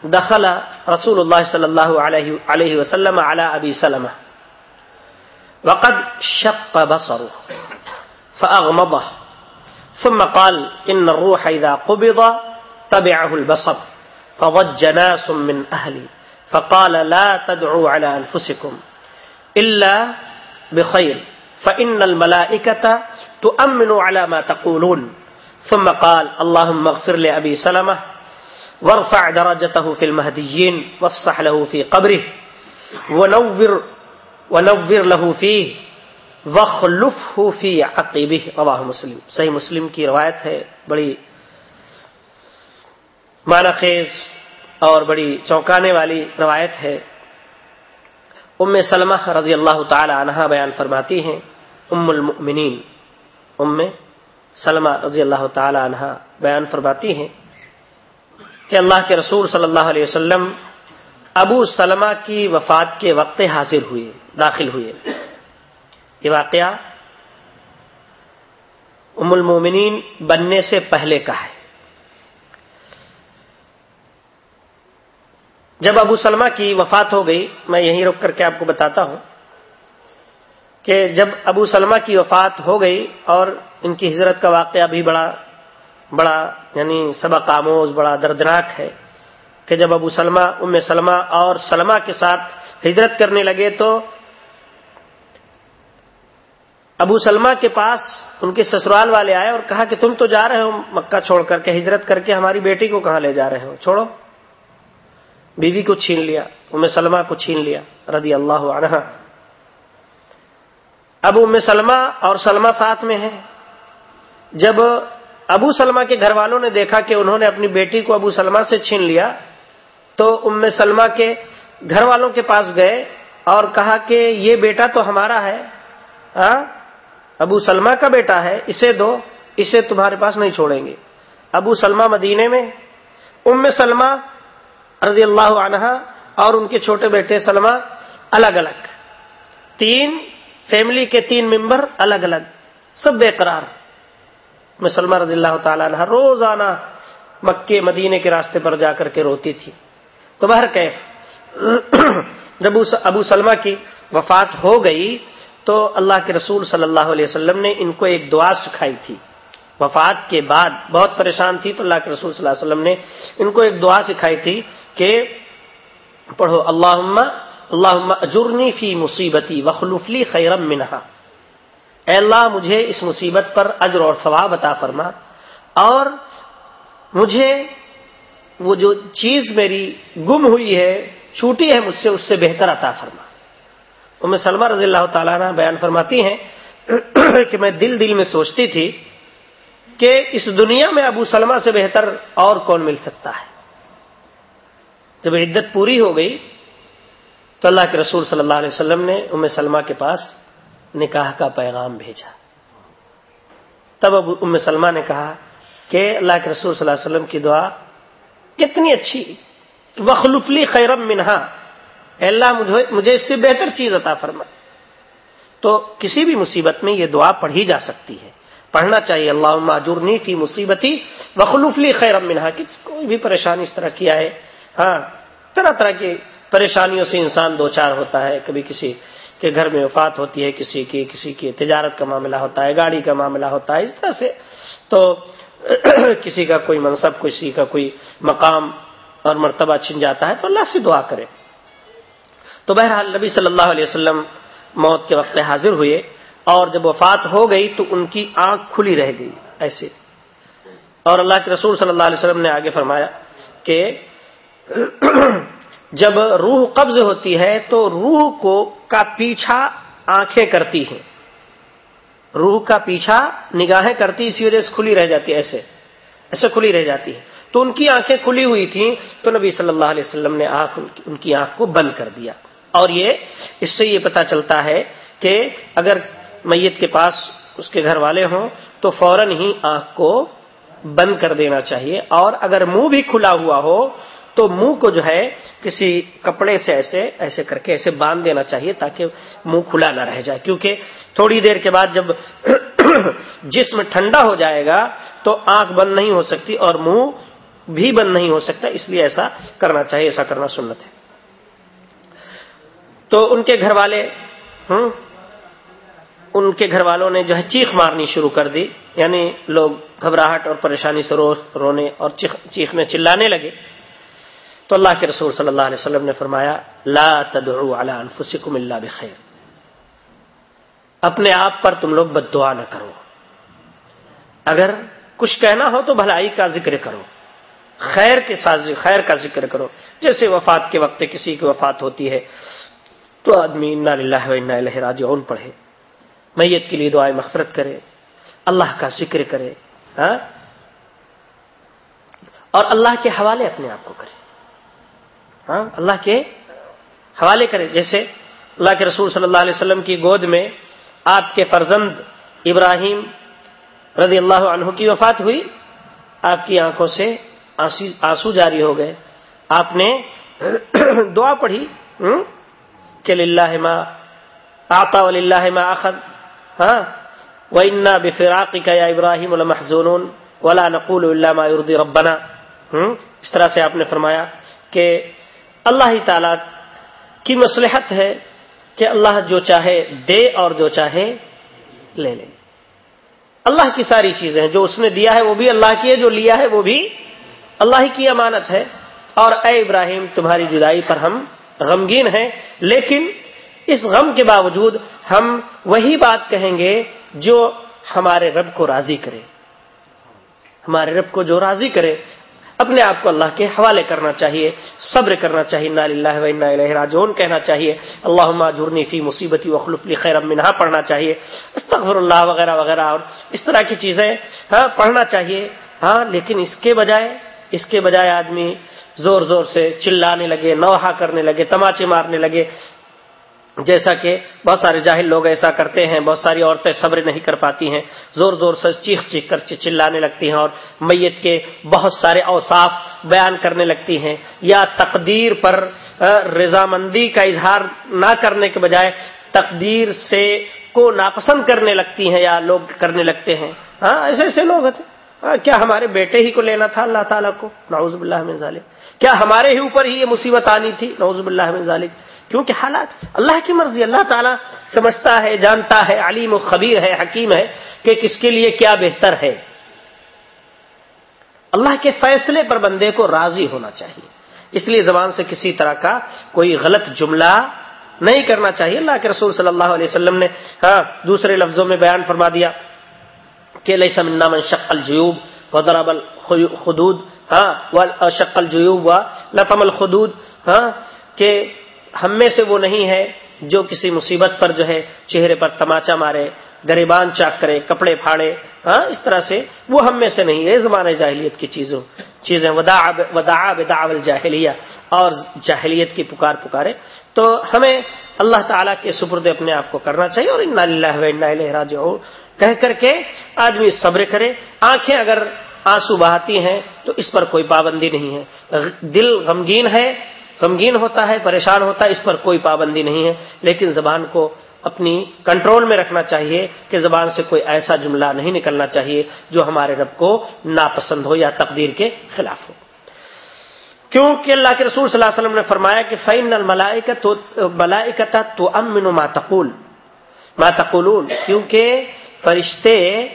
دخل رسول الله صلى الله عليه وسلم على أبي سلمة وقد شق بصره فأغمضه، ثم قال إن الروح إذا قبض تبعه البصر فضج ناس من أهلي فقال لا تدعوا على أنفسكم إلا بخير، فإن الملائكة تؤمن على ما تقولون، ثم قال اللهم اغفر لأبي سلمة، وارفع درجته في المهديين وافصح له في قبره، ونور ونور له فيه وخلفه في عقبه رواه مسلم. صحیح مسلم کی روایت ہے، بڑی معنی خیز اور بڑی چونکانے والی روایت ہے۔ ام سلمہ رضی اللہ تعالی عنہ بیان فرماتی ہیں، ام المؤمنین۔ ام سلمہ رضی اللہ تعالی عنہ بیان فرماتی ہیں کہ اللہ کے رسول صلی اللہ علیہ وسلم ابو سلمہ کی وفات کے وقت حاضر ہوئے، داخل ہوئے۔ یہ واقعہ ام المومنین بننے سے پہلے کا ہے۔ جب ابو سلمہ کی وفات ہو گئی، میں یہیں رک کر کے آپ کو بتاتا ہوں کہ جب ابو سلمہ کی وفات ہو گئی اور ان کی ہجرت کا واقعہ بھی بڑا بڑا یعنی سبق آموز، بڑا دردناک ہے کہ جب ابو سلمہ، ام سلمہ اور سلمہ کے ساتھ ہجرت کرنے لگے تو ابو سلمہ کے پاس ان کے سسرال والے آئے اور کہا کہ تم تو جا رہے ہو مکہ چھوڑ کر کے، ہجرت کر کے ہماری بیٹی کو کہاں لے جا رہے ہو؟ چھوڑو۔ بیوی کو چھین لیا، ام سلمہ کو چھین لیا، رضی اللہ عنہ اب ام سلمہ اور سلمہ ساتھ میں ہے جب ابو سلمہ کے گھر والوں نے دیکھا کہ انہوں نے اپنی بیٹی کو ابو سلمہ سے چھین لیا تو ام سلمہ کے گھر والوں کے پاس گئے اور کہا کہ یہ بیٹا تو ہمارا ہے ہاں؟ ابو سلمہ کا بیٹا ہے، اسے دو، اسے تمہارے پاس نہیں چھوڑیں گے۔ ابو سلمہ مدینے میں، ام سلمہ رضی اللہ عنہ اور ان کے چھوٹے بیٹے سلمہ الگ الگ۔ تین فیملی کے تین ممبر الگ الگ، سب بے قرار۔ میں سلمہ رضی اللہ تعالی عنہ روزانہ مکے، مدینے کے راستے پر جا کر کے روتی تھی۔ تو بہر کیف۔ جب ابو سلمہ کی وفات ہو گئی تو اللہ کے رسول صلی اللہ علیہ وسلم نے ان کو ایک دعا سکھائی تھی۔ وفات کے بعد بہت پریشان تھی تو اللہ کے رسول صلی اللہ علیہ وسلم نے ان کو ایک دعا سکھائی تھی کہ پڑھو اللہ اللہ اجرنی فی مصیبتی وخلوفلی خیرم منہا۔ اے اللہ، مجھے اس مصیبت پر اجر اور ثواب عطا فرما اور مجھے وہ جو چیز میری گم ہوئی ہے، چھوٹی ہے، مجھ سے اس سے بہتر عطا فرما۔ ام سلمہ رضی اللہ تعالیٰ عنہ بیان فرماتی ہیں کہ میں دل دل میں سوچتی تھی کہ اس دنیا میں ابو سلمہ سے بہتر اور کون مل سکتا ہے۔ جب عدت پوری ہو گئی تو اللہ کے رسول صلی اللہ علیہ وسلم نے ام سلمہ کے پاس نکاح کا پیغام بھیجا۔ تب اب ام سلمہ نے کہا کہ اللہ کے رسول صلی اللہ علیہ وسلم کی دعا کتنی اچھی۔ وخلفلی خیرم منہا اللہ، مجھے مجھے اس سے بہتر چیز عطا فرما۔ تو کسی بھی مصیبت میں یہ دعا پڑھی جا سکتی ہے۔ پڑھنا چاہیے اللہ معجورنی فی مصیبتی وخلوفلی خیرم منہا کہ کوئی بھی پریشانی اس طرح کیا ہے ہاں طرح طرح کی پریشانیوں سے انسان دو چار ہوتا ہے۔ کبھی کسی کے گھر میں وفات ہوتی ہے، کسی کی کسی کی تجارت کا معاملہ ہوتا ہے، گاڑی کا معاملہ ہوتا ہے، اس طرح سے۔ تو کسی کا کوئی منصب، کسی کا کوئی مقام اور مرتبہ چھن جاتا ہے تو اللہ سے دعا کرے۔ تو بہرحال نبی صلی اللہ علیہ وسلم موت کے وقت حاضر ہوئے اور جب وفات ہو گئی تو ان کی آنکھ کھلی رہ گئی ایسے۔ اور اللہ کے رسول صلی اللہ علیہ وسلم نے آگے فرمایا کہ جب روح قبض ہوتی ہے تو روح کو کا پیچھا آنکھیں کرتی ہیں۔ روح کا پیچھا نگاہیں کرتی، اسی وجہ سے کھلی رہ جاتی ہے ایسے ایسے کھلی رہ جاتی ہے تو ان کی آنکھیں کھلی ہوئی تھیں، تو نبی صلی اللہ علیہ وسلم نے آنکھ، ان کی آنکھ کو بند کر دیا۔ اور یہ، اس سے یہ پتا چلتا ہے کہ اگر میت کے پاس اس کے گھر والے ہوں، تو فوراً ہی آنکھ کو بند کر دینا چاہیے۔ اور اگر منہ بھی کھلا ہوا ہو، تو منہ کو جو ہے، کسی کپڑے سے ایسے ایسے کر کے، ایسے باندھ دینا چاہیے تاکہ منہ کھلا نہ رہ جائے۔ کیونکہ تھوڑی دیر کے بعد جب جسم ٹھنڈا ہو جائے گا تو آنکھ بند نہیں ہو سکتی اور منہ بھی بند نہیں ہو سکتا، اس لیے ایسا کرنا چاہیے، ایسا کرنا سنت ہے۔ تو ان کے گھر والے، ہوں، ان کے گھر والوں نے جو ہے چیخ مارنی شروع کر دی یعنی لوگ گھبراہٹ اور پریشانی سے رو، رونے اور چیخنے چلانے لگے۔ تو اللہ کے رسول صلی اللہ علیہ وسلم نے فرمایا، لا تدعو علی انفسکم اللہ بخیر۔ اپنے آپ پر تم لوگ بد دعا نہ کرو۔ اگر کچھ کہنا ہو تو بھلائی کا ذکر کرو۔ خیر کے ساتھ خیر کا ذکر کرو۔ جیسے وفات کے وقت کسی کی وفات ہوتی ہے، تو آدمی انا للہ و انا الہ راجعون پڑھے۔ میت کے لیے دعائیں مغفرت کرے۔ اللہ کا ذکر کرے۔ ہاں؟ اور اللہ کے حوالے اپنے آپ کو کرے۔ ہاں؟ اللہ کے حوالے کرے۔ جیسے اللہ کے رسول صلی اللہ علیہ وسلم کی گود میں آپ کے فرزند ابراہیم رضی اللہ عنہ کی وفات ہوئی، آپ کی آنکھوں سے آنسو جاری ہو گئے۔ آپ نے دعا پڑھی کہ للہ ما آتا وللہ ما اخذ ہاں وَإِنَّا بِفِرَاقِكَ يَا إِبْرَاهِيمُ لَمَحْزُونُونَ، وَلَا نَقُولُ إِلَّا مَا يُرْضِي رَبَّنَا۔ اس طرح سے آپ نے فرمایا کہ اللہ تعالی کی مصلحت ہے کہ اللہ جو چاہے دے اور جو چاہے لے لے۔ اللہ کی ساری چیزیں جو اس نے دیا ہے وہ بھی اللہ کی ہے، جو لیا ہے وہ بھی اللہ ہی کی امانت ہے۔ اور اے ابراہیم، تمہاری جدائی پر ہم غمگین ہیں۔ لیکن اس غم کے باوجود ہم وہی بات کہیں گے جو ہمارے رب کو راضی کرے۔ ہمارے رب کو جو راضی کرے۔ اپنے آپ کو اللہ کے حوالے کرنا چاہیے، صبر کرنا چاہیے راجون کہنا چاہیے اللہ جرنی فی مصیبتی وخلف خیر منہا پڑھنا چاہیے استغفر اللہ وغیرہ وغیرہ اور اس طرح کی چیزیں ہاں پڑھنا چاہیے ہاں لیکن اس کے بجائے، اس کے بجائے آدمی زور زور سے چلانے لگے نوحا کرنے لگے، تماچے مارنے لگے جیسا کہ بہت سارے جاہل لوگ ایسا کرتے ہیں، بہت ساری عورتیں صبر نہیں کر پاتی ہیں، زور زور سے چیخ چیخ کر چلانے لگتی ہیں اور میت کے بہت سارے اوصاف بیان کرنے لگتی ہیں۔ یا تقدیر پر رضامندی کا اظہار نہ کرنے کے بجائے تقدیر سے کو ناپسند کرنے لگتی ہیں یا لوگ کرنے لگتے ہیں۔ ہاں ایسے ایسے لوگ ہاں کیا ہمارے بیٹے ہی کو لینا تھا اللہ تعالیٰ کو؟ نعوذ باللہ میں ظالم کیا ہمارے ہی اوپر ہی یہ مصیبت آنی تھی؟ نعوذ باللہ میں ظالم کیونکہ حالات اللہ کی مرضی، اللہ تعالیٰ سمجھتا ہے، جانتا ہے، علیم و خبیر ہے، حکیم ہے کہ کس کے لیے کیا بہتر ہے۔ اللہ کے فیصلے پر بندے کو راضی ہونا چاہیے۔ اس لیے زبان سے کسی طرح کا کوئی غلط جملہ نہیں کرنا چاہیے۔ اللہ کے رسول صلی اللہ علیہ وسلم نے ہاں دوسرے لفظوں میں بیان فرما دیا کہ لئی سمنا من شکل جیوب و درابل خدود ہاں شکل جیوب و لطم الخدود ہاں کہ ہم میں سے وہ نہیں ہے جو کسی مصیبت پر جو ہے چہرے پر تماچا مارے، گریبان چاک کرے، کپڑے پھاڑے ہاں اس طرح سے وہ ہم میں سے نہیں ہے زمانے جاہلیت کی چیزوں، چیزیں ودا جاہلیہ اور جاہلیت کی پکار پکارے۔ تو ہمیں اللہ تعالیٰ کے سپرد اپنے آپ کو کرنا چاہیے اور ان اللہ جو کہہ کر کے آدمی صبر کرے۔ آنکھیں اگر آنسو بہاتی ہیں تو اس پر کوئی پابندی نہیں ہے۔ دل غمگین ہے۔ غمگین ہوتا ہے، پریشان ہوتا ہے، اس پر کوئی پابندی نہیں ہے۔ لیکن زبان کو اپنی کنٹرول میں رکھنا چاہیے کہ زبان سے کوئی ایسا جملہ نہیں نکلنا چاہیے جو ہمارے رب کو ناپسند ہو یا تقدیر کے خلاف ہو۔ کیونکہ اللہ کے رسول صلی اللہ علیہ وسلم نے فرمایا کہ فین الملائکت تو امن ماتقول ماتقولون کیونکہ فرشتے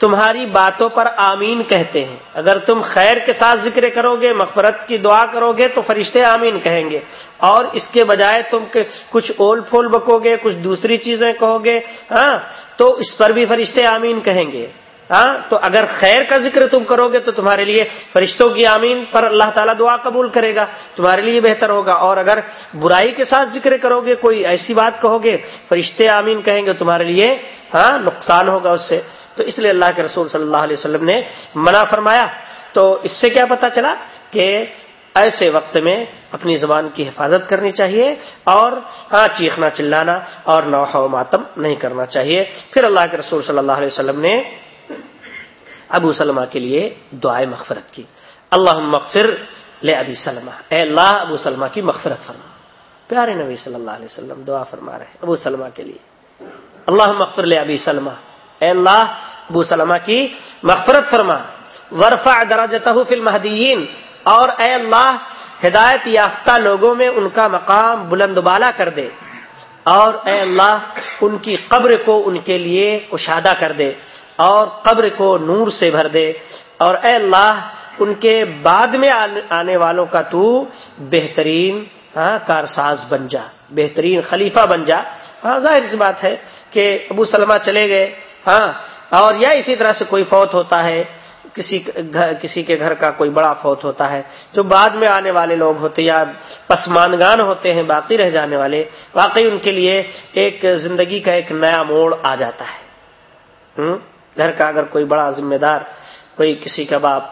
تمہاری باتوں پر آمین کہتے ہیں۔ اگر تم خیر کے ساتھ ذکر کرو گے، مغفرت کی دعا کرو گے، تو فرشتے آمین کہیں گے۔ اور اس کے بجائے تم کچھ اول پھول بکو گے، کچھ دوسری چیزیں کہو گے۔ ہاں تو اس پر بھی فرشتے آمین کہیں گے۔ ہاں تو اگر خیر کا ذکر تم کرو گے، تو تمہارے لیے فرشتوں کی آمین پر اللہ تعالیٰ دعا قبول کرے گا، تمہارے لیے بہتر ہوگا۔ اور اگر برائی کے ساتھ ذکر کرو گے، کوئی ایسی بات کہو گے، فرشتے آمین کہیں گے، تمہارے لیے ہاں نقصان ہوگا اس سے۔ تو اس لیے اللہ کے رسول صلی اللہ علیہ وسلم نے منع فرمایا۔ تو اس سے کیا پتا چلا کہ ایسے وقت میں اپنی زبان کی حفاظت کرنی چاہیے اور ہاں چیخنا چلانا اور نوحہ و ماتم نہیں کرنا چاہیے۔ پھر اللہ کے رسول صلی اللہ علیہ وسلم نے ابو سلمہ کے لیے دعائیں مغفرت کی۔ اللہ مغفر لے ابی سلمہ۔ اے اللہ، ابو سلمہ کی مغفرت فرما۔ پیارے نبی صلی اللہ علیہ وسلم دعا فرما رہے ابو سلمہ کے لیے۔ اللہ مغفر لے ابی سلمہ۔ اے اللہ، ابو سلمہ کی مغفرت فرما۔ ورفا درجتہ فی المہدیین۔ اور اے اللہ، ہدایت یافتہ لوگوں میں ان کا مقام بلند بالا کر دے۔ اور اے اللہ، ان کی قبر کو ان کے لیے کشادہ کر دے۔ اور قبر کو نور سے بھر دے۔ اور اے اللہ، ان کے بعد میں آنے والوں کا تو بہترین ہاں کارساز بن جا۔ بہترین خلیفہ بن جا۔ ہاں ظاہر سی بات ہے کہ ابو سلمہ چلے گئے۔ ہاں اور یا اسی طرح سے کوئی فوت ہوتا ہے، کسی کسی کے گھر کا کوئی بڑا فوت ہوتا ہے، جو بعد میں آنے والے لوگ ہوتے یا پسمانگان ہوتے ہیں، باقی رہ جانے والے، واقعی ان کے لیے ایک زندگی کا ایک نیا موڑ آ جاتا ہے۔ گھر کا اگر کوئی بڑا ذمہ دار، کوئی کسی کا باپ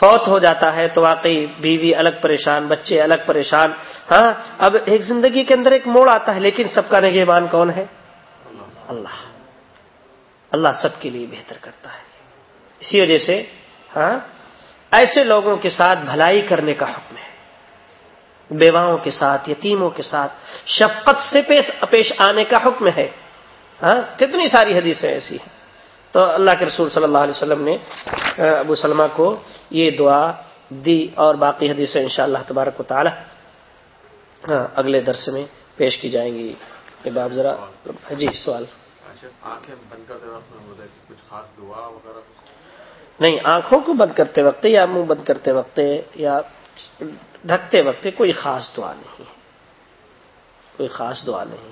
فوت ہو جاتا ہے، تو واقعی بیوی الگ پریشان، بچے الگ پریشان۔ ہاں اب ایک زندگی کے اندر ایک موڑ آتا ہے، لیکن سب کا نگہبان کون ہے؟ اللہ۔ اللہ سب کے لیے بہتر کرتا ہے۔ اسی وجہ سے ہاں ایسے لوگوں کے ساتھ بھلائی کرنے کا حکم ہے۔ بیواؤں کے ساتھ، یتیموں کے ساتھ، شفقت سے پیش پیش آنے کا حکم ہے۔ ہاں کتنی ساری حدیثیں ایسی ہیں۔ تو اللہ کے رسول صلی اللہ علیہ وسلم نے ابو سلمہ کو یہ دعا دی اور باقی حدیثیں انشاء اللہ تبارک و تعالی ہاں اگلے درس میں پیش کی جائیں گی۔ باب ذرا جی سوال۔ نہیں آنکھوں کو بند کرتے وقت یا منہ بند کرتے وقت یا ڈھکتے وقت کوئی خاص دعا نہیں کوئی خاص دعا نہیں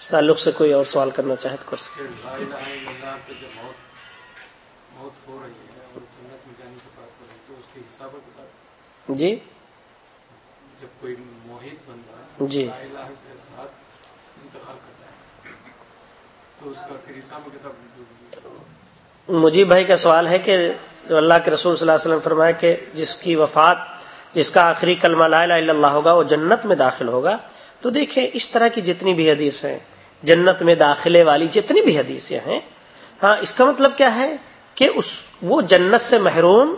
اس تعلق سے کوئی اور سوال کرنا چاہے تو کر سکتے جی؟ جب کوئی موہت بندہ جی۔ تو اس کا مجیب بھائی کا سوال ہے کہ جو اللہ کے رسول صلی اللہ علیہ وسلم فرمائے کہ جس کی وفات، جس کا آخری کلمہ لا الہ الا اللہ ہوگا، وہ جنت میں داخل ہوگا۔ تو دیکھیں، اس طرح کی جتنی بھی حدیث ہیں، جنت میں داخلے والی جتنی بھی حدیثیں ہیں ہاں اس کا مطلب کیا ہے کہ اس، وہ جنت سے محروم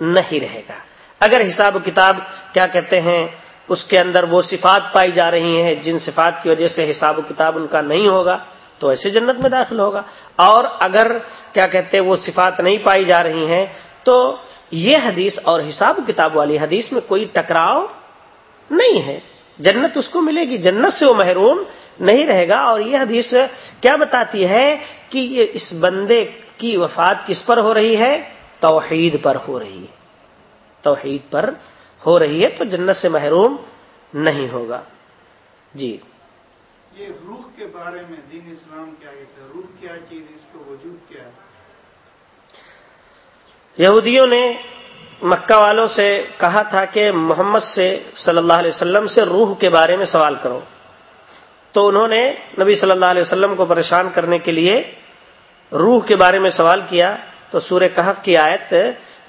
نہیں رہے گا۔ اگر حساب و کتاب کیا کہتے ہیں، اس کے اندر وہ صفات پائی جا رہی ہیں جن صفات کی وجہ سے حساب و کتاب ان کا نہیں ہوگا تو ایسے جنت میں داخل ہوگا۔ اور اگر کیا کہتے وہ صفات نہیں پائی جا رہی ہیں، تو یہ حدیث اور حساب کتاب والی حدیث میں کوئی ٹکراؤ نہیں ہے۔ جنت اس کو ملے گی، جنت سے وہ محروم نہیں رہے گا۔ اور یہ حدیث کیا بتاتی ہے کہ یہ اس بندے کی وفات کس پر ہو رہی ہے؟ توحید پر ہو رہی ہے۔ توحید پر ہو رہی ہے تو جنت سے محروم نہیں ہوگا۔ جی۔ یہ روح کے بارے میں دین اسلام کیا کہتا ہے روح کیا چیز اس کو وجود کیا ہے؟ یہودیوں نے مکہ والوں سے کہا تھا کہ محمد سے صلی اللہ علیہ وسلم سے روح کے بارے میں سوال کرو۔ تو انہوں نے نبی صلی اللہ علیہ وسلم کو پریشان کرنے کے لیے روح کے بارے میں سوال کیا۔ تو سورہ کہف کی آیت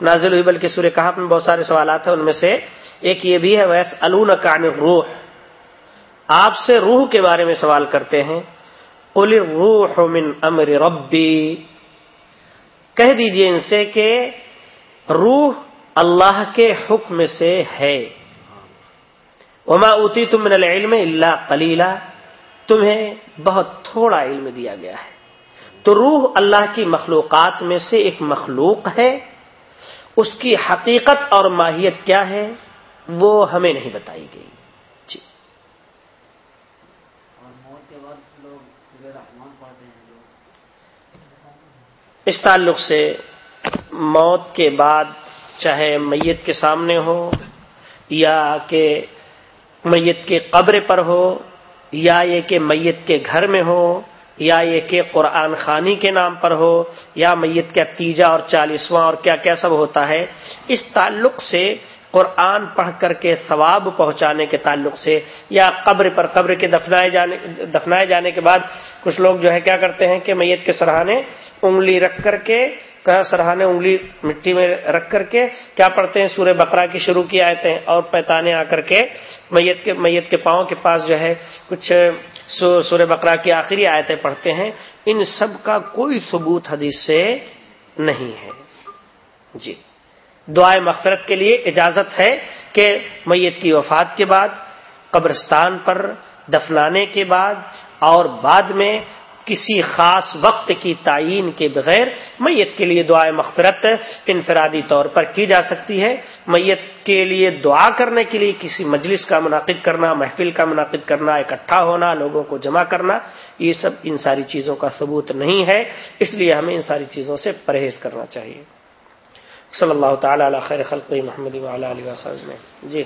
نازل ہوئی، بلکہ سورہ کہف میں بہت سارے سوالات ہیں، ان میں سے ایک یہ بھی ہے ویس الون کان روح آپ سے روح کے بارے میں سوال کرتے ہیں۔ روح من امر ربی کہہ دیجیے ان سے کہ روح اللہ کے حکم سے ہے۔ وما اوتی تم من العلم اللہ کلیلہ تمہیں بہت تھوڑا علم دیا گیا ہے۔ تو روح اللہ کی مخلوقات میں سے ایک مخلوق ہے۔ اس کی حقیقت اور ماہیت کیا ہے وہ ہمیں نہیں بتائی گئی۔ اس تعلق سے موت کے بعد چاہے میت کے سامنے ہو یا کہ میت کے قبر پر ہو یا یہ کہ میت کے گھر میں ہو یا یہ کہ قرآن خانی کے نام پر ہو یا میت کا تیجا اور چالیسواں اور کیا کیا سب ہوتا ہے اس تعلق سے قرآن پڑھ کر کے ثواب پہنچانے کے تعلق سے یا قبر پر قبر کے دفنائے جانے دفنائے جانے کے بعد کچھ لوگ جو ہے کیا کرتے ہیں کہ میت کے سرحانے انگلی رکھ کر کے سرحانے انگلی مٹی میں رکھ کر کے کیا پڑھتے ہیں؟ سورہ بقرہ کی شروع کی آیتیں اور پیتانے آ کر کے میت کے میت کے پاؤں کے پاس جو ہے کچھ سورہ بقرہ کی آخری آیتیں پڑھتے ہیں۔ ان سب کا کوئی ثبوت حدیث سے نہیں ہے۔ جی۔ دعائے مغفرت کے لیے اجازت ہے کہ میت کی وفات کے بعد، قبرستان پر دفنانے کے بعد، اور بعد میں کسی خاص وقت کی تعین کے بغیر میت کے لیے دعائے مغفرت انفرادی طور پر کی جا سکتی ہے۔ میت کے لیے دعا کرنے کے لیے کسی مجلس کا منعقد کرنا، محفل کا منعقد کرنا، اکٹھا ہونا، لوگوں کو جمع کرنا، یہ سب ان ساری چیزوں کا ثبوت نہیں ہے۔ اس لیے ہمیں ان ساری چیزوں سے پرہیز کرنا چاہیے۔ صلی اللہ تعالی علی خیر خلق محمد وعلی علیہ وسلم جی۔